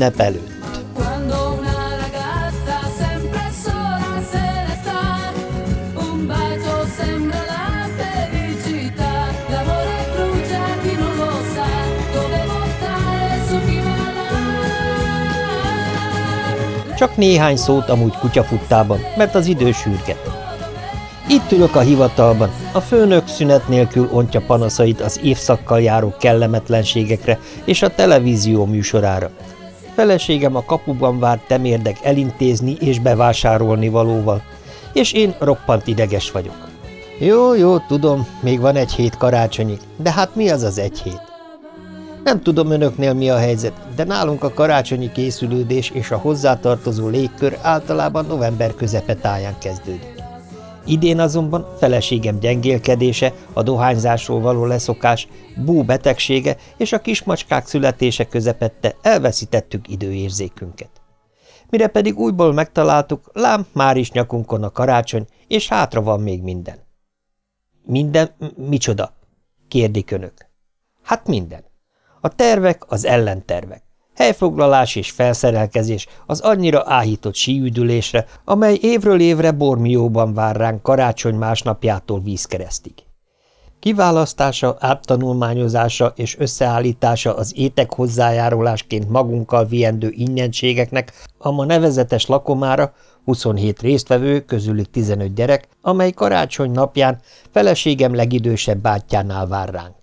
Ünnep előtt. Csak néhány szót amúgy kutyafuttában, mert az idő sürget. Itt ülök a hivatalban, a főnök szünet nélkül ontja panaszait az évszakkal járó kellemetlenségekre és a televízió műsorára. Feleségem a kapuban várt temérdek elintézni és bevásárolni valóval, és én roppant ideges vagyok. Jó, jó, tudom, még van egy hét karácsonyig, de hát mi az az egy hét? Nem tudom önöknél mi a helyzet, de nálunk a karácsonyi készülődés és a hozzátartozó légkör általában november közepe táján kezdődik. Idén azonban feleségem gyengélkedése, a dohányzásról való leszokás, bú betegsége és a kismacskák születése közepette elveszítettük időérzékünket. Mire pedig újból megtaláltuk, lám már is nyakunkon a karácsony, és hátra van még minden. Minden micsoda? kérdik önök. Hát minden. A tervek az ellentervek. Helyfoglalás és felszerelkezés az annyira áhított síüdülésre, amely évről évre Bormióban vár ránk karácsony másnapjától vízkeresztig. Kiválasztása, áttanulmányozása és összeállítása az étek hozzájárulásként magunkkal viendő ingyenségeknek a ma nevezetes lakomára 27 résztvevő, közülük 15 gyerek, amely karácsony napján feleségem legidősebb bátyjánál vár ránk.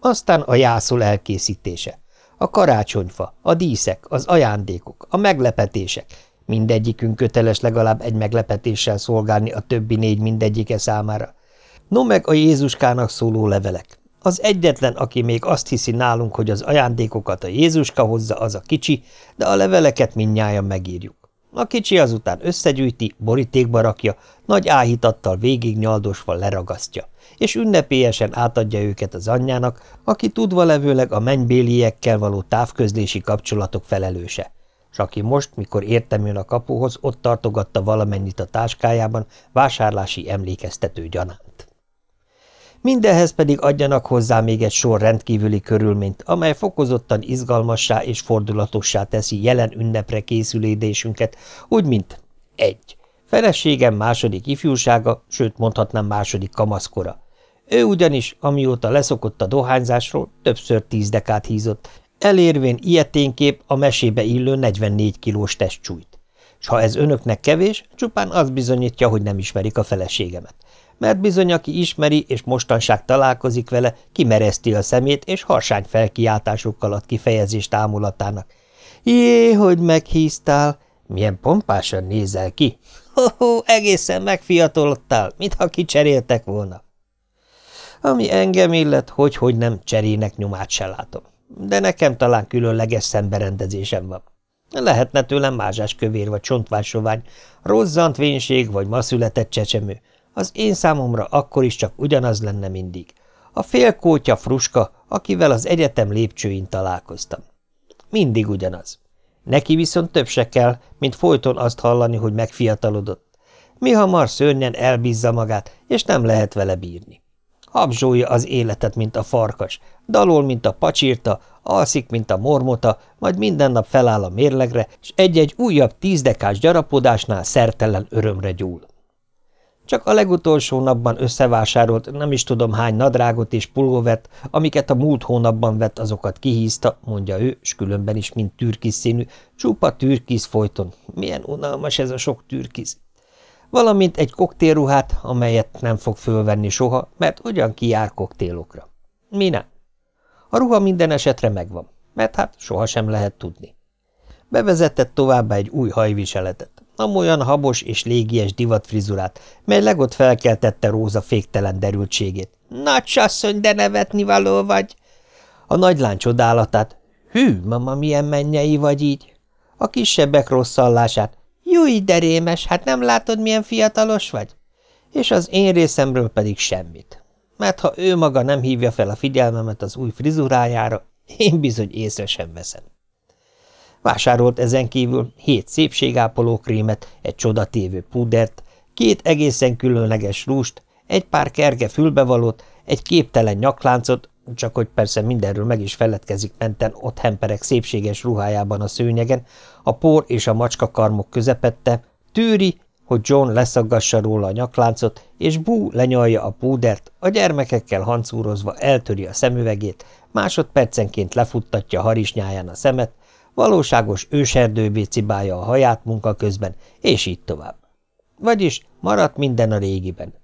Aztán a jászol elkészítése. A karácsonyfa, a díszek, az ajándékok, a meglepetések. Mindegyikünk köteles legalább egy meglepetéssel szolgálni a többi négy mindegyike számára. No meg a Jézuskának szóló levelek. Az egyetlen, aki még azt hiszi nálunk, hogy az ajándékokat a Jézuska hozza, az a kicsi, de a leveleket mindnyájan megírjuk. A kicsi azután összegyűjti, borítékba rakja, nagy áhítattal végig nyaldosva leragasztja és ünnepélyesen átadja őket az anyjának, aki tudva levőleg a mennybéliekkel való távközlési kapcsolatok felelőse, s aki most, mikor értem jön a kapuhoz, ott tartogatta valamennyit a táskájában, vásárlási emlékeztető gyanánt. Mindenhez pedig adjanak hozzá még egy sor rendkívüli körülményt, amely fokozottan izgalmassá és fordulatossá teszi jelen ünnepre készülédésünket, úgy, mint egy. Feleségem második ifjúsága, sőt mondhatnám második kamaszkora. Ő ugyanis, amióta leszokott a dohányzásról, többször tíz dekát hízott, elérvén ilyeténkép a mesébe illő 44 kilós testcsújt. S ha ez önöknek kevés, csupán az bizonyítja, hogy nem ismerik a feleségemet. Mert bizony, aki ismeri és mostanság találkozik vele, kimereszti a szemét, és harsány felkiáltásokkal ad kifejezést ámulatának. Jé, hogy meghíztál! Milyen pompásan nézel ki! Ho-ho, egészen megfiatalodtál, mintha kicseréltek volna. Ami engem illet, hogy-hogy nem cserének nyomát se látom. De nekem talán különleges szemberendezésem van. Lehetne tőlem mázsás kövér vagy csontvásovány, rozzant vénség vagy ma született csecsemő. Az én számomra akkor is csak ugyanaz lenne mindig. A félkótya fruska, akivel az egyetem lépcsőin találkoztam. Mindig ugyanaz. Neki viszont több se kell, mint folyton azt hallani, hogy megfiatalodott. Mi hamar szörnyen elbízza magát, és nem lehet vele bírni. Habzsolja az életet, mint a farkas, dalol, mint a pacsírta, alszik, mint a mormota, majd minden nap feláll a mérlegre, és egy-egy újabb tízdekás gyarapodásnál szertelen örömre gyúl. Csak a legutolsó napban összevásárolt nem is tudom hány nadrágot és pulóvert, amiket a múlt hónapban vett, azokat kihízta, mondja ő, s különben is, mint türkisz színű, csupa türkisz folyton. Milyen unalmas ez a sok türkisz. Valamint egy koktélruhát, amelyet nem fog fölvenni soha, mert ugyan kijár koktélokra. Mi nem? A ruha minden esetre megvan, mert hát sohasem lehet tudni. Bevezetett továbbá egy új hajviseletet, amolyan habos és légies divatfrizurát, mely legott felkeltette Róza féktelen derültségét. – Nagysasszony, de nevetni való vagy! A nagylány csodálatát. – Hű, mama, milyen mennyei vagy így! A kisebbek rosszallását. – Júj, de rémes, hát nem látod, milyen fiatalos vagy? És az én részemről pedig semmit. Mert ha ő maga nem hívja fel a figyelmemet az új frizurájára, én bizony észre sem veszem. Vásárolt ezen kívül hét szépségápoló krémet, egy csodatévő pudert, két egészen különleges rúst, egy pár kerge fülbevalót, egy képtelen nyakláncot, csak hogy persze mindenről meg is feledkezik menten ott hemperek szépséges ruhájában a szőnyegen, a por és a macska karmok közepette, tűri, hogy John leszaggassa róla a nyakláncot, és Bú lenyalja a púdert, a gyermekekkel hancúrozva eltöri a szemüvegét, másodpercenként lefuttatja harisnyáján a szemet, valóságos őserdőbé cibálja a haját munka közben, és így tovább. Vagyis maradt minden a régiben.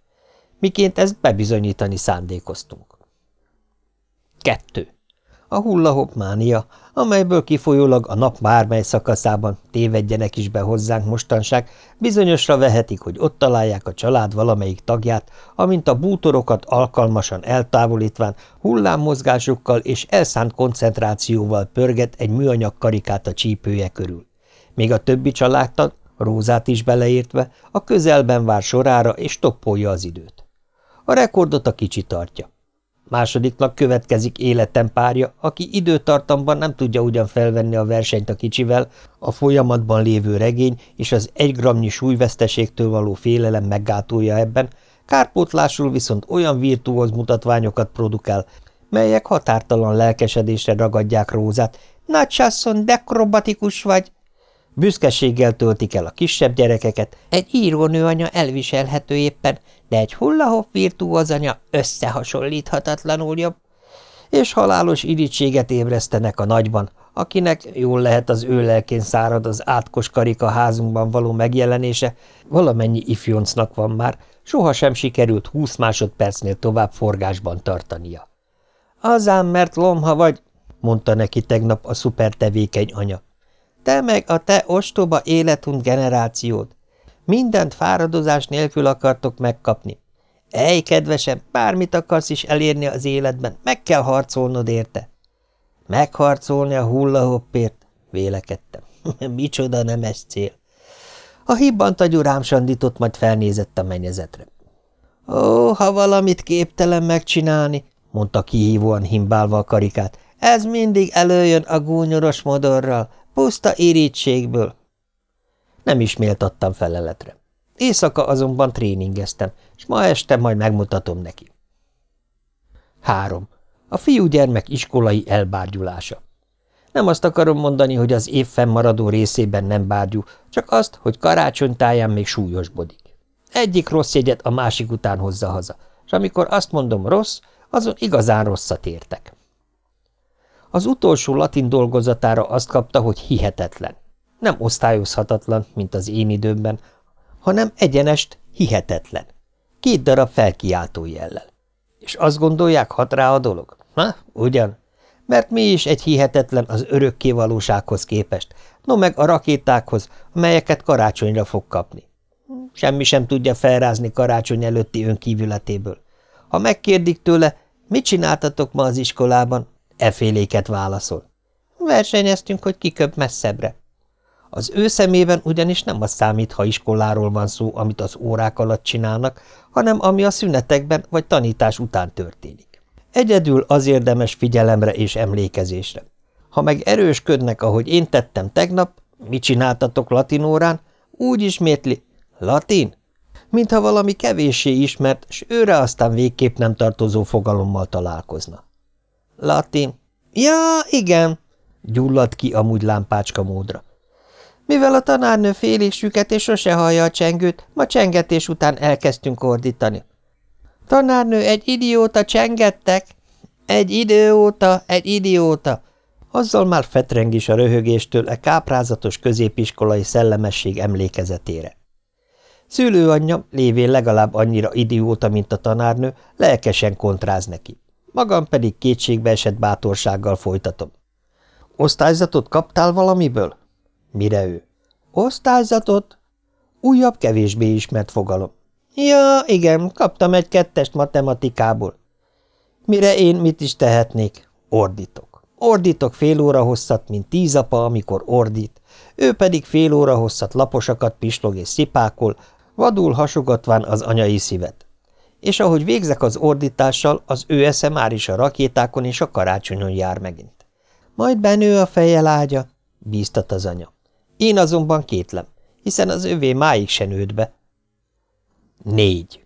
Miként ezt bebizonyítani szándékoztunk. Kettő. A hullahop mánia, amelyből kifolyólag a nap bármely szakaszában tévedjenek is be hozzánk mostanság, bizonyosra vehetik, hogy ott találják a család valamelyik tagját, amint a bútorokat alkalmasan eltávolítván hullámmozgásokkal és elszánt koncentrációval pörget egy műanyag karikát a csípője körül. Még a többi családtag, Rózát is beleértve, a közelben vár sorára és toppolja az időt. A rekordot a kicsi tartja. Másodiknak következik életem párja, aki időtartamban nem tudja ugyan felvenni a versenyt a kicsivel, a folyamatban lévő regény és az egy gramnyi súlyveszteségtől való félelem meggátolja ebben, kárpótlásul viszont olyan virtuóz mutatványokat produkál, melyek határtalan lelkesedésre ragadják Rózát. – Nagysasson, dekrobatikus vagy! Büszkeséggel töltik el a kisebb gyerekeket, egy írónő anya elviselhető éppen, de egy hullahop virtuóz anya összehasonlíthatatlanul jobb, és halálos irítséget ébresztenek a nagyban, akinek jól lehet az ő lelkén szárad az átkos karika házunkban való megjelenése, valamennyi ifjoncnak van már, sohasem sikerült húsz másodpercnél tovább forgásban tartania. – Azám, mert lomha vagy – mondta neki tegnap a szupertevékeny anya. Te meg a te ostoba életunt generációd. Mindent fáradozás nélkül akartok megkapni. Ej, kedvesem, bármit akarsz is elérni az életben, meg kell harcolnod érte. Megharcolni a hullahoppért? Vélekedtem. Micsoda nemes cél. A hibbant agyú rám sandított, majd felnézett a mennyezetre. Ó, ha valamit képtelen megcsinálni, mondta kihívóan himbálva a karikát, ez mindig előjön a gúnyoros modorral, Puszta irítségből. Nem is méltattam feleletre. Éjszaka azonban tréningeztem, és ma este majd megmutatom neki. 3. A fiúgyermek iskolai elbárgyulása. Nem azt akarom mondani, hogy az év fennmaradó részében nem bárgyú, csak azt, hogy karácsonytáján még súlyosbodik. Egyik rossz jegyet a másik után hozza haza, és amikor azt mondom rossz, azon igazán rosszat értek. Az utolsó latin dolgozatára azt kapta, hogy hihetetlen. Nem osztályozhatatlan, mint az én időmben, hanem egyenest hihetetlen. Két darab felkiáltó jellel. És azt gondolják, hat rá a dolog? Ha, ugyan? Mert mi is egy hihetetlen az örökké valósághoz képest, no meg a rakétákhoz, amelyeket karácsonyra fog kapni. Semmi sem tudja felrázni karácsony előtti önkívületéből. Ha megkérdik tőle, mit csináltatok ma az iskolában, Eféléket válaszol. Versenyeztünk, hogy kiköp messzebbre. Az ő szemében ugyanis nem az számít, ha iskoláról van szó, amit az órák alatt csinálnak, hanem ami a szünetekben vagy tanítás után történik. Egyedül az érdemes figyelemre és emlékezésre. Ha meg erősködnek, ahogy én tettem tegnap, mit csináltatok latin órán, úgy ismétli, latin? Mintha valami kevéssé ismert, s őre aztán végképp nem tartozó fogalommal találkozna. Latin. Ja, igen, gyulladt ki amúgy lámpácska módra. Mivel a tanárnő félig süket és sose hallja a csengőt, ma csengetés után elkezdtünk ordítani. Tanárnő, egy idióta csengettek! Egy idióta, egy idióta! Azzal már fetreng is a röhögéstől e káprázatos középiskolai szellemesség emlékezetére. Szülőanyja, lévén legalább annyira idióta, mint a tanárnő, lelkesen kontráz neki. Magam pedig kétségbe esett bátorsággal folytatom. Osztályzatot kaptál valamiből? Mire ő? Osztályzatot? Újabb, kevésbé ismert fogalom. Ja, igen, kaptam egy kettest matematikából. Mire én mit is tehetnék? Ordítok. Ordítok fél óra hosszat, mint tíz apa, amikor ordít, ő pedig fél óra hosszat laposakat pislog és szipákol, vadul hasogatván az anyai szívet és ahogy végzek az ordítással, az ő esze már is a rakétákon és a karácsonyon jár megint. Majd benő a feje lágya, bíztat az anya. Én azonban kétlem, hiszen az övé máig se nőtt be. Négy.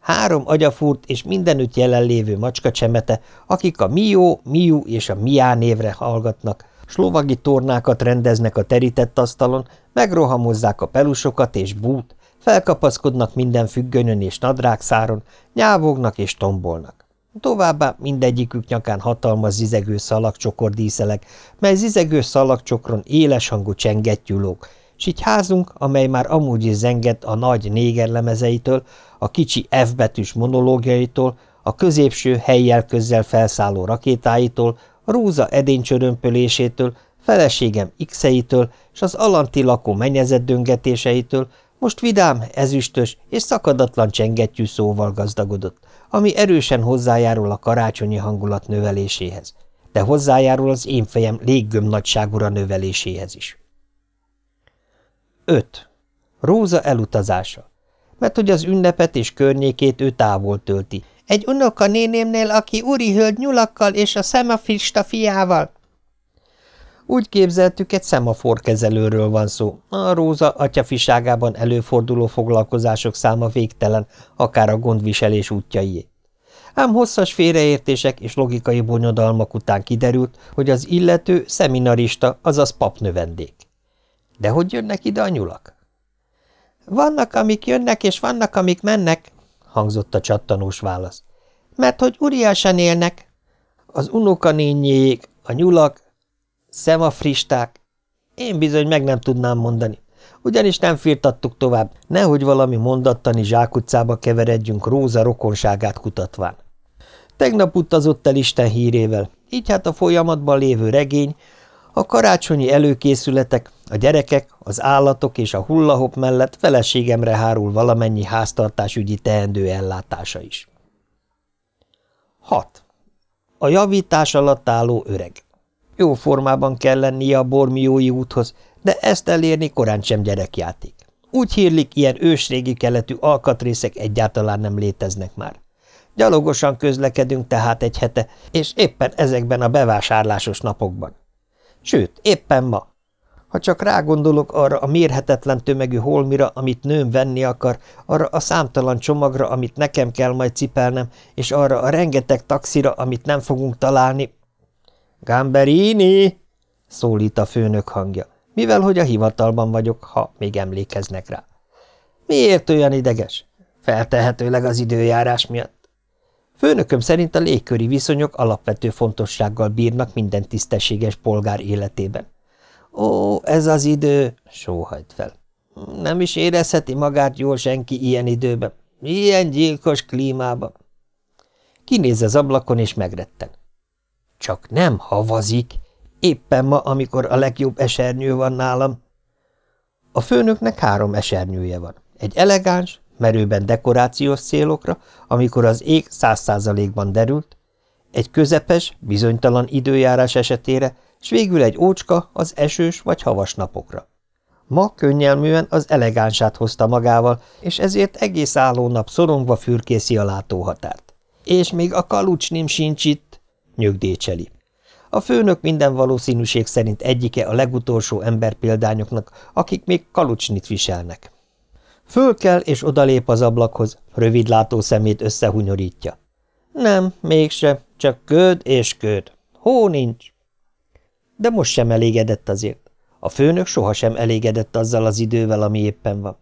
Három agyafúrt és mindenütt jelenlévő macskacsemete, akik a Mió, Miu és a Miá névre hallgatnak, slovagi tornákat rendeznek a terített asztalon, megrohamozzák a pelusokat és bút, felkapaszkodnak minden függönyön és nadrágszáron, nyávognak és tombolnak. Továbbá mindegyikük nyakán hatalmas zizegő szalagcsokor díszelek, mely zizegő szalagcsokron éles hangú csengettyű s így házunk, amely már amúgy is zengett a nagy négerlemezeitől, a kicsi F betűs monológiaitól, a középső helyjel közzel felszálló rakétáitól, a rúza edénycsörömpölésétől, feleségem X-eitől, és az alanti lakó menyezett döngetéseitől, most vidám, ezüstös és szakadatlan csengettyű szóval gazdagodott, ami erősen hozzájárul a karácsonyi hangulat növeléséhez, de hozzájárul az én fejem léggöm nagyságúra növeléséhez is. 5. Róza elutazása Mert hogy az ünnepet és környékét ő távol tölti. Egy unoka nénémnél, aki úri hölgy nyulakkal és a szemafista fiával. Úgy képzeltük, egy szemaforkezelőről van szó. A Róza atyafiságában előforduló foglalkozások száma végtelen, akár a gondviselés útjaié. Ám hosszas félreértések és logikai bonyodalmak után kiderült, hogy az illető szeminarista, azaz papnövendék. De hogy jönnek ide a nyulak? Vannak, amik jönnek, és vannak, amik mennek, hangzott a csattanós válasz. Mert hogy uriásan élnek. Az unokanényéjék, a nyulak, szemafristák. Én bizony meg nem tudnám mondani. Ugyanis nem firtattuk tovább, nehogy valami mondattani zsákutcába keveredjünk Róza rokonságát kutatván. Tegnap utazott el Isten hírével, így hát a folyamatban lévő regény, a karácsonyi előkészületek, a gyerekek, az állatok és a hullahop mellett feleségemre hárul valamennyi háztartásügyi teendő ellátása is. 6. A javítás alatt álló öreg. Jó formában kell lennie a bormiói úthoz, de ezt elérni korán sem gyerekjáték. Úgy hírlik, ilyen ősrégi keletű alkatrészek egyáltalán nem léteznek már. Gyalogosan közlekedünk tehát egy hete, és éppen ezekben a bevásárlásos napokban. Sőt, éppen ma. Ha csak rágondolok arra a mérhetetlen tömegű holmira, amit nőm venni akar, arra a számtalan csomagra, amit nekem kell majd cipelnem, és arra a rengeteg taxira, amit nem fogunk találni. Gamberini! szólít a főnök hangja, mivel hogy a hivatalban vagyok, ha még emlékeznek rá. Miért olyan ideges? Feltehetőleg az időjárás miatt. Főnököm szerint a légköri viszonyok alapvető fontossággal bírnak minden tisztességes polgár életében. Ó, ez az idő, sóhajt fel. Nem is érezheti magát jól senki ilyen időben, ilyen gyilkos klímában. Kinéz az ablakon, és megretten. Csak nem havazik, éppen ma, amikor a legjobb esernyő van nálam. A főnöknek három esernyője van. Egy elegáns, merőben dekorációs célokra, amikor az ég száz százalékban derült, egy közepes, bizonytalan időjárás esetére, s végül egy ócska az esős vagy havas napokra. Ma könnyelműen az elegánsát hozta magával, és ezért egész álló nap szorongva fürkészi a látóhatárt. És még a kalucsnim sincs itt, nyögdécseli. A főnök minden valószínűség szerint egyike a legutolsó emberpéldányoknak, akik még kalucsnit viselnek. Föl kell és odalép az ablakhoz, rövidlátó szemét összehunyorítja. Nem, mégse, csak köd és köd. Hó nincs. De most sem elégedett azért. A főnök sohasem elégedett azzal az idővel, ami éppen van.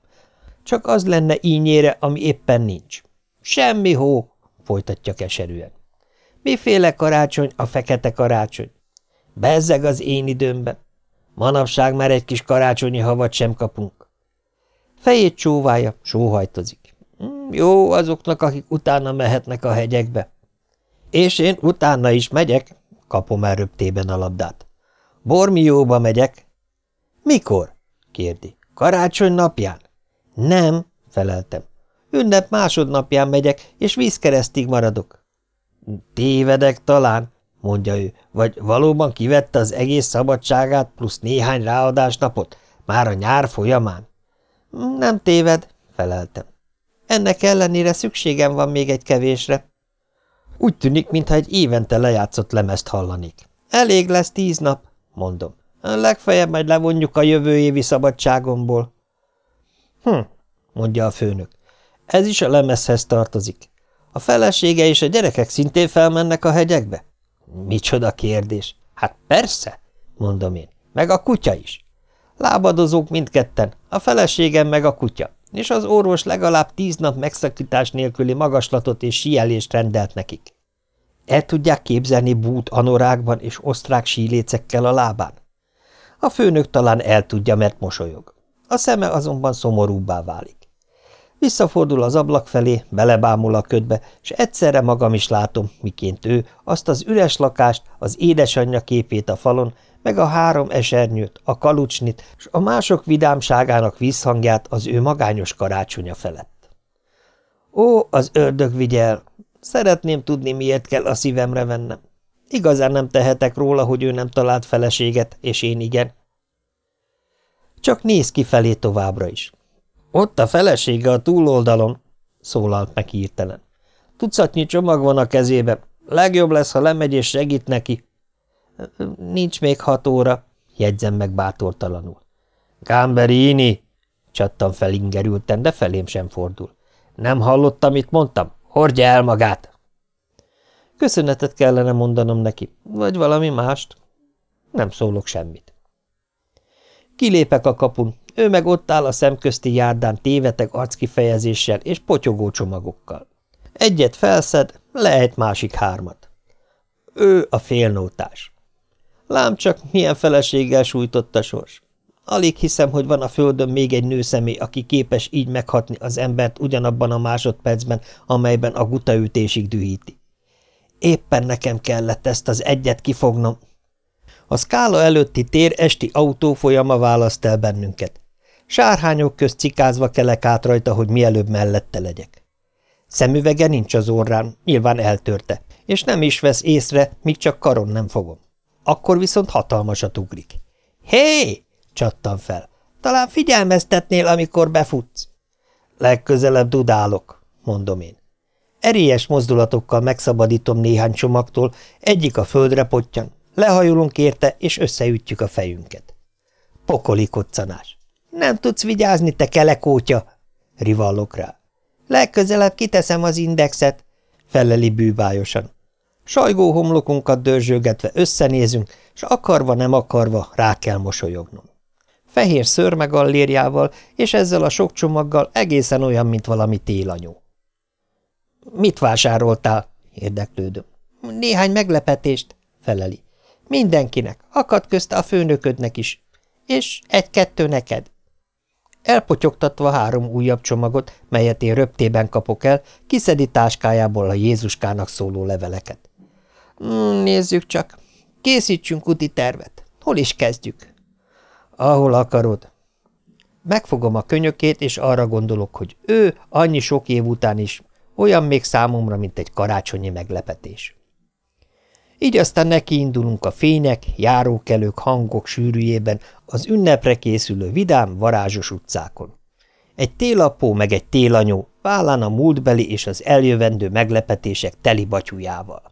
Csak az lenne ínyére, ami éppen nincs. Semmi hó, folytatja keserűen. Miféle karácsony a fekete karácsony? Bezzeg az én időmben. Manapság már egy kis karácsonyi havat sem kapunk. Fejét csóválja, sóhajtozik. Hm, jó azoknak, akik utána mehetnek a hegyekbe. És én utána is megyek, kapom el röptében a labdát. Bormióba megyek. Mikor? kérdi. Karácsony napján? Nem, feleltem. Ünnep másodnapján megyek, és vízkeresztig maradok. Tévedek talán, mondja ő, vagy valóban kivette az egész szabadságát plusz néhány ráadásnapot, már a nyár folyamán? Nem téved, feleltem. Ennek ellenére szükségem van még egy kevésre. Úgy tűnik, mintha egy évente lejátszott lemezt hallanék. Elég lesz tíz nap, mondom. Legfeljebb majd levonjuk a jövő évi szabadságomból. Hm, mondja a főnök. Ez is a lemezhez tartozik. A felesége és a gyerekek szintén felmennek a hegyekbe? Micsoda kérdés. Hát persze, mondom én. Meg a kutya is. Lábadozók mindketten, a feleségem meg a kutya, és az orvos legalább tíz nap megszakítás nélküli magaslatot és síelést rendelt nekik. El tudják képzelni bút anorákban és osztrák sílécekkel a lábán? A főnök talán el tudja, mert mosolyog. A szeme azonban szomorúbbá válik. Visszafordul az ablak felé, belebámul a ködbe, és egyszerre magam is látom, miként ő azt az üres lakást, az édesanyja képét a falon, meg a három esernyőt, a kalucsnit, és a mások vidámságának vízhangját az ő magányos karácsonya felett. Ó, az ördög vigyel! Szeretném tudni, miért kell a szívemre vennem. Igazán nem tehetek róla, hogy ő nem talált feleséget, és én igen. Csak néz kifelé továbbra is. Ott a felesége a túloldalon, szólalt meg hirtelen. Tucatnyi csomag van a kezébe. Legjobb lesz, ha lemegy és segít neki. Nincs még hat óra, jegyzem meg bátortalanul. Gamberini, csattam fel ingerülten, de felém sem fordul. Nem hallottam, mit mondtam? Hordja el magát! Köszönetet kellene mondanom neki, vagy valami mást. Nem szólok semmit. Kilépek a kapun, ő meg ott áll a szemközti járdán téveteg arckifejezéssel és potyogó csomagokkal. Egyet felszed, lehet másik hármat. Ő a félnótás. Lám csak milyen feleséggel sújtott a sors. Alig hiszem, hogy van a földön még egy nőszemély, aki képes így meghatni az embert ugyanabban a másodpercben, amelyben a gutaütésig dühíti. Éppen nekem kellett ezt az egyet kifognom. A szkála előtti tér esti autófolyama választ el bennünket. Sárhányok közt cikázva kelek át rajta, hogy mielőbb mellette legyek. Szemüvege nincs az orrán, nyilván eltörte, és nem is vesz észre, míg csak karon nem fogom. Akkor viszont hatalmasat ugrik. Hé! csattam fel. Talán figyelmeztetnél, amikor befutsz. Legközelebb dudálok, mondom én. Erélyes mozdulatokkal megszabadítom néhány csomagtól, egyik a földre pottyan, lehajolunk érte, és összeütjük a fejünket. Pokoli koccanás. Nem tudsz vigyázni, te kelekótya! rivallok rá. Legközelebb kiteszem az indexet, feleli bűbájosan. Sajgó homlokunkat dörzsögetve összenézünk, s akarva nem akarva rá kell mosolyognom. Fehér szörmegallérjával, és ezzel a sok csomaggal egészen olyan, mint valami télanyó. – Mit vásároltál? – érdeklődöm. – Néhány meglepetést – feleli. – Mindenkinek, akad közte a főnöködnek is. És egy-kettő neked. Elpotyogtatva három újabb csomagot, melyet én röptében kapok el, kiszedi táskájából a Jézuskának szóló leveleket. Mm, nézzük csak. Készítsünk úti tervet. Hol is kezdjük? Ahol akarod. Megfogom a könyökét, és arra gondolok, hogy ő annyi sok év után is olyan még számomra, mint egy karácsonyi meglepetés. Így aztán neki indulunk a fények, járókelők, hangok sűrűjében az ünnepre készülő vidám, varázsos utcákon. Egy télapó meg egy télanyó, vállán a múltbeli és az eljövendő meglepetések teli batyujával.